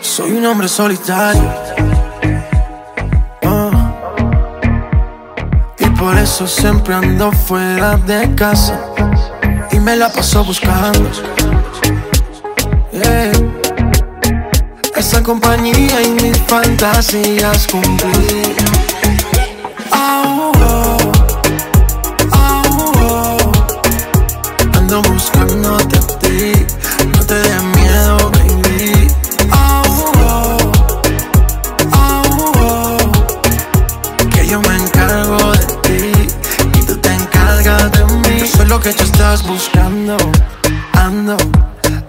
Soy un hombre solitario. Oh. Y por eso siempre ando fuera de casa. Y me la paso buscando. Esa compañía y mis fantasías cumplir. Buscando. Ando,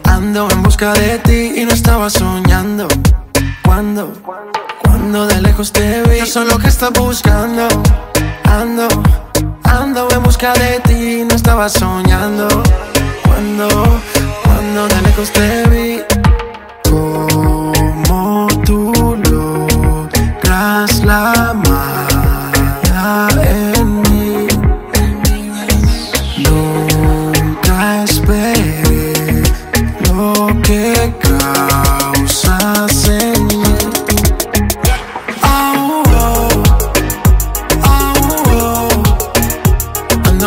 ando en busca de ti y no estaba soñando. Cuando, cuando de lejos te vi, yo lo que estás buscando. Ando, ando en busca de ti y no estaba soñando. Cuando, cuando de lejos te vi. Como tú logras la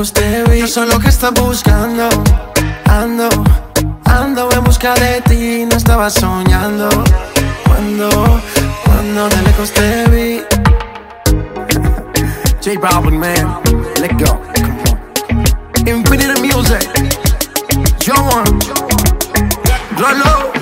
lejos te vi, yo lo que estás buscando. Ando, ando en busca de ti no estaba soñando. Cuando, cuando de lejos te vi. J Balvin, man, let go. Infinite music. Yo one. Draw low.